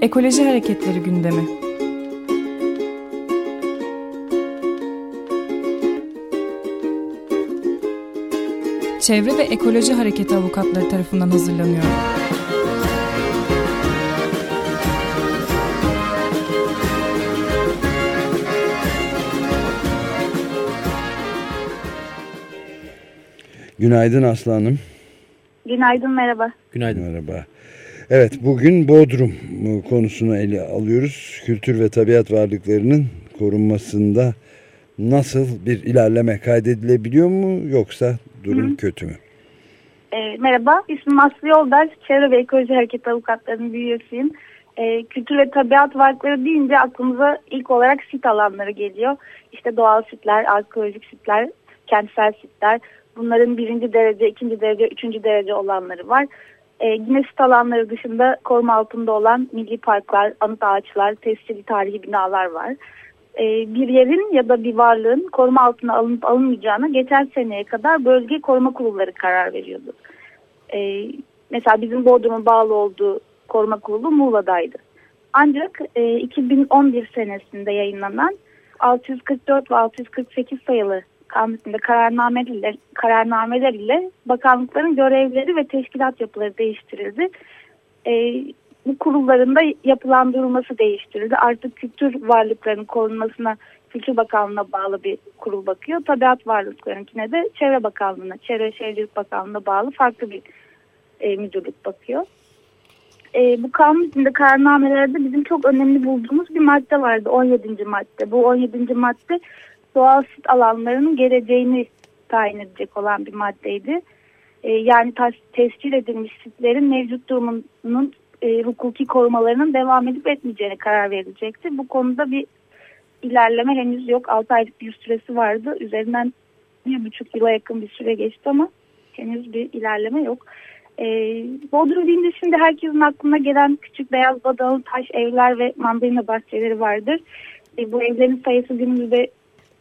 Ekoloji Hareketleri gündemi. Çevre ve Ekoloji Hareketi avukatları tarafından hazırlanıyor. Günaydın Aslanım. Günaydın merhaba. Günaydın. Merhaba. Evet bugün Bodrum konusunu ele alıyoruz. Kültür ve tabiat varlıklarının korunmasında nasıl bir ilerleme kaydedilebiliyor mu yoksa durum Hı. kötü mü? E, merhaba, ismim Aslı Yoldaş. Çevre ve Ekoloji Hareket Avukatlarının bir üyesiyim. E, kültür ve tabiat varlıkları deyince aklımıza ilk olarak sit alanları geliyor. İşte doğal sitler, arkeolojik sitler, kentsel sitler. Bunların birinci derece, ikinci derece, üçüncü derece olanları var. E, yine sit alanları dışında koruma altında olan milli parklar, anıt ağaçlar, tescilli tarihi binalar var. E, bir yerin ya da bir varlığın koruma altına alınıp alınmayacağına geçen seneye kadar bölge koruma kurulları karar veriyordu. E, mesela bizim Bodrum'un bağlı olduğu koruma kurulu Muğla'daydı. Ancak e, 2011 senesinde yayınlanan 644 ve 648 sayılı kanununda kararnameler, kararnameler ile bakanlıkların görevleri ve teşkilat yapıları değiştirildi. E, bu kurulların da yapılandırılması değiştirildi. Artık kültür varlıklarının korunmasına Kültür Bakanlığı'na bağlı bir kurul bakıyor. Tabiat varlıklarınkine de Çevre Bakanlığı'na, Çevre Şehircilik Bakanlığı'na bağlı farklı bir e, müdürlük bakıyor. E, bu kanun içinde kararnamelerde bizim çok önemli bulduğumuz bir madde vardı. 17. madde. Bu 17. madde doğal sit alanlarının geleceğini tayin edecek olan bir maddeydi. E, yani tescil edilmiş sitlerin mevcut durumunun e, hukuki korumalarının devam edip etmeyeceğine karar verilecekti. Bu konuda bir ilerleme henüz yok. 6 aylık bir süresi vardı. Üzerinden bir buçuk yıla yakın bir süre geçti ama henüz bir ilerleme yok. E, Bodrum deyince şimdi herkesin aklına gelen küçük beyaz badalı taş evler ve mandalina bahçeleri vardır. E, bu evlerin sayısı günümüzde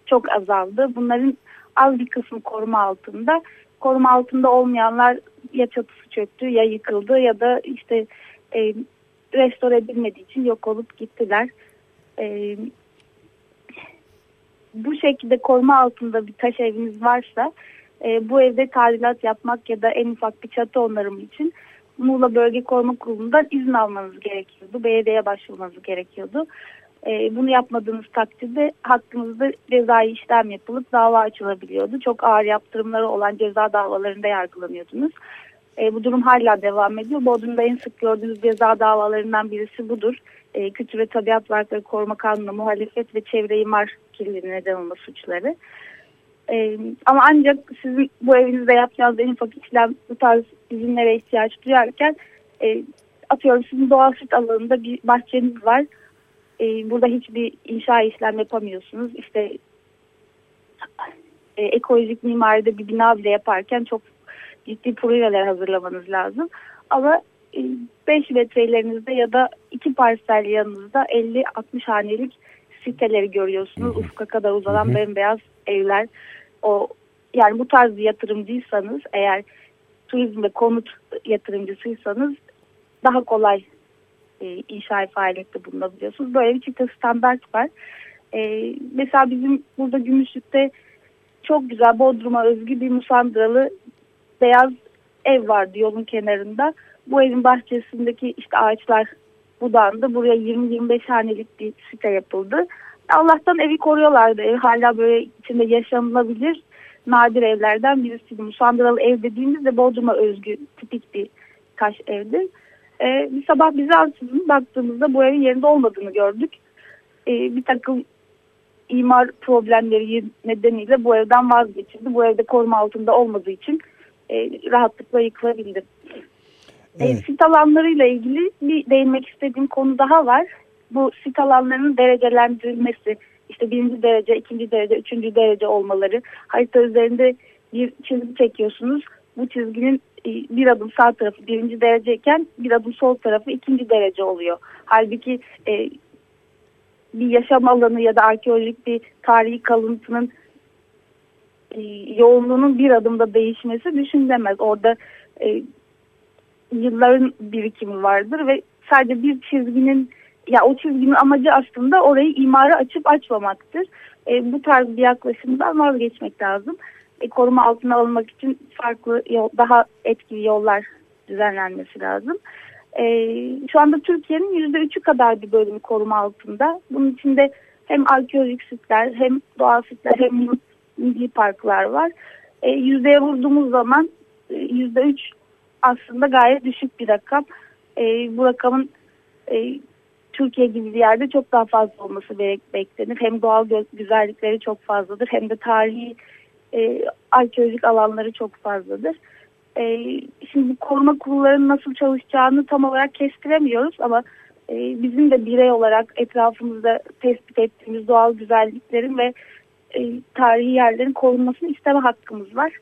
çok azaldı. Bunların az bir kısmı koruma altında. Koruma altında olmayanlar ya çatısı çöktü ya yıkıldı ya da işte e, restore edilmediği için yok olup gittiler. E, bu şekilde koruma altında bir taş eviniz varsa e, bu evde tadilat yapmak ya da en ufak bir çatı onarımı için Muğla Bölge Koruma Kurulu'ndan izin almanız gerekiyordu. Belediyeye başvurmanız gerekiyordu. E, bunu yapmadığınız takdirde hakkınızda cezai işlem yapılıp dava açılabiliyordu. Çok ağır yaptırımları olan ceza davalarında yargılanıyordunuz. E, bu durum hala devam ediyor. Bodrum'da en sık gördüğünüz ceza davalarından birisi budur. E, Kültür ve Tabiat Varlıkları Koruma Kanunu muhalefet ve çevre imar kirliliğine neden olma suçları. E, ama ancak sizin bu evinizde yapacağınız en ufak işlem bu tarz izinlere ihtiyaç duyarken e, atıyorum sizin doğal süt alanında bir bahçeniz var e, burada hiçbir inşa işlem yapamıyorsunuz. İşte e, ekolojik mimaride bir bina bile yaparken çok ciddi projeler hazırlamanız lazım. Ama 5 e, metrelerinizde ya da iki parsel yanınızda 50-60 hanelik siteleri görüyorsunuz. Hı Ufka kadar uzanan hı hı. bembeyaz evler. O yani bu tarz bir yatırımcıysanız eğer turizm ve konut yatırımcısıysanız daha kolay e, inşa faaliyette bulunabiliyorsunuz. Böyle bir çifte standart var. E, mesela bizim burada Gümüşlük'te çok güzel Bodrum'a özgü bir musandralı beyaz ev vardı yolun kenarında. Bu evin bahçesindeki işte ağaçlar budandı. Buraya 20-25 hanelik bir site yapıldı. Allah'tan evi koruyorlardı. Ev hala böyle içinde yaşanılabilir nadir evlerden birisiydi. Musandralı ev dediğimizde Bodrum'a özgü tipik bir taş evdir. E, bir sabah bize ansızın baktığımızda bu evin yerinde olmadığını gördük. E, bir takım imar problemleri nedeniyle bu evden vazgeçildi. Bu evde koruma altında olmadığı için e, rahatlıkla yıkılabildi. E, evet. E, sit alanlarıyla ilgili bir değinmek istediğim konu daha var. Bu sit alanlarının derecelendirilmesi, işte birinci derece, ikinci derece, üçüncü derece olmaları. Harita üzerinde bir çizgi çekiyorsunuz. Bu çizginin bir adım sağ tarafı birinci dereceyken bir adım sol tarafı ikinci derece oluyor. Halbuki e, bir yaşam alanı ya da arkeolojik bir tarihi kalıntının e, yoğunluğunun bir adımda değişmesi düşünülemez. Orada e, yılların birikimi vardır ve sadece bir çizginin ya o çizginin amacı aslında orayı imara açıp açmamaktır. E, bu tarz bir yaklaşımdan vazgeçmek lazım. E, koruma altına alınmak için farklı yol, daha etkili yollar düzenlenmesi lazım. E, şu anda Türkiye'nin yüzde üçü kadar bir bölümü koruma altında. Bunun içinde hem arkeolojik sitler hem doğal sitler hem milli parklar var. E, yüzdeye vurduğumuz zaman e, yüzde üç aslında gayet düşük bir rakam. E, bu rakamın e, Türkiye gibi bir yerde çok daha fazla olması beklenir. Hem doğal güzellikleri çok fazladır hem de tarihi e, arkeolojik alanları çok fazladır. E, şimdi koruma kurullarının nasıl çalışacağını tam olarak kestiremiyoruz ama e, bizim de birey olarak etrafımızda tespit ettiğimiz doğal güzelliklerin ve e, tarihi yerlerin korunmasını isteme hakkımız var.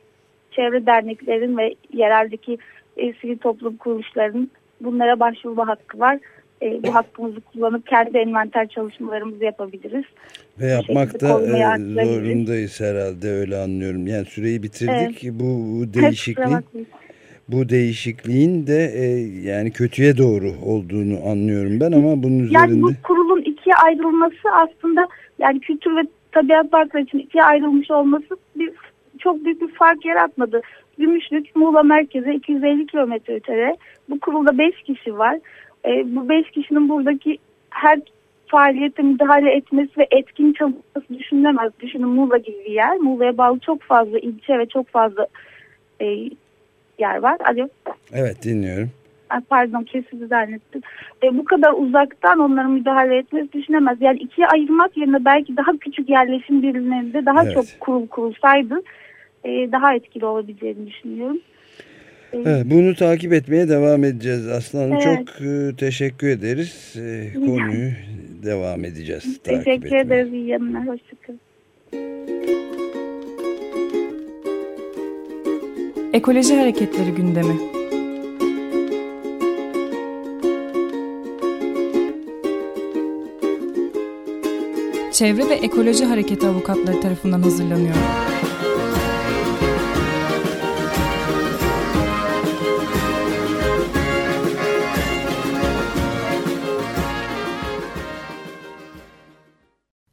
Çevre derneklerin ve yereldeki e, sivil toplum kuruluşlarının bunlara başvurma hakkı var e, bu hakkımızı kullanıp kendi envanter çalışmalarımızı yapabiliriz. Ve yapmak da e, zorundayız herhalde öyle anlıyorum. Yani süreyi bitirdik. Evet. Bu, bu değişikliğin bu değişikliğin de e, yani kötüye doğru olduğunu anlıyorum ben ama bunun üzerinde... Yani bu kurulun ikiye ayrılması aslında yani kültür ve tabiat parkları için ikiye ayrılmış olması bir çok büyük bir fark yaratmadı. Gümüşlük Muğla merkeze 250 kilometre ötede. Bu kurulda 5 kişi var e, bu beş kişinin buradaki her faaliyete müdahale etmesi ve etkin çalışması düşünülemez. Düşünün Muğla gibi bir yer. Muğla'ya bağlı çok fazla ilçe ve çok fazla e, yer var. Alo. Evet dinliyorum. Pardon kesildi zannettim. E, bu kadar uzaktan onların müdahale etmesi düşünemez. Yani ikiye ayırmak yerine belki daha küçük yerleşim birimlerinde daha evet. çok kurul kurulsaydı e, daha etkili olabileceğini düşünüyorum. Evet, bunu takip etmeye devam edeceğiz Aslanım. Evet. Çok e, teşekkür ederiz. E, konuyu devam edeceğiz. Teşekkür ederiz. İyi yanına. Hoşçakalın. Ekoloji Hareketleri gündemi. Çevre ve Ekoloji Hareketi avukatları tarafından hazırlanıyor.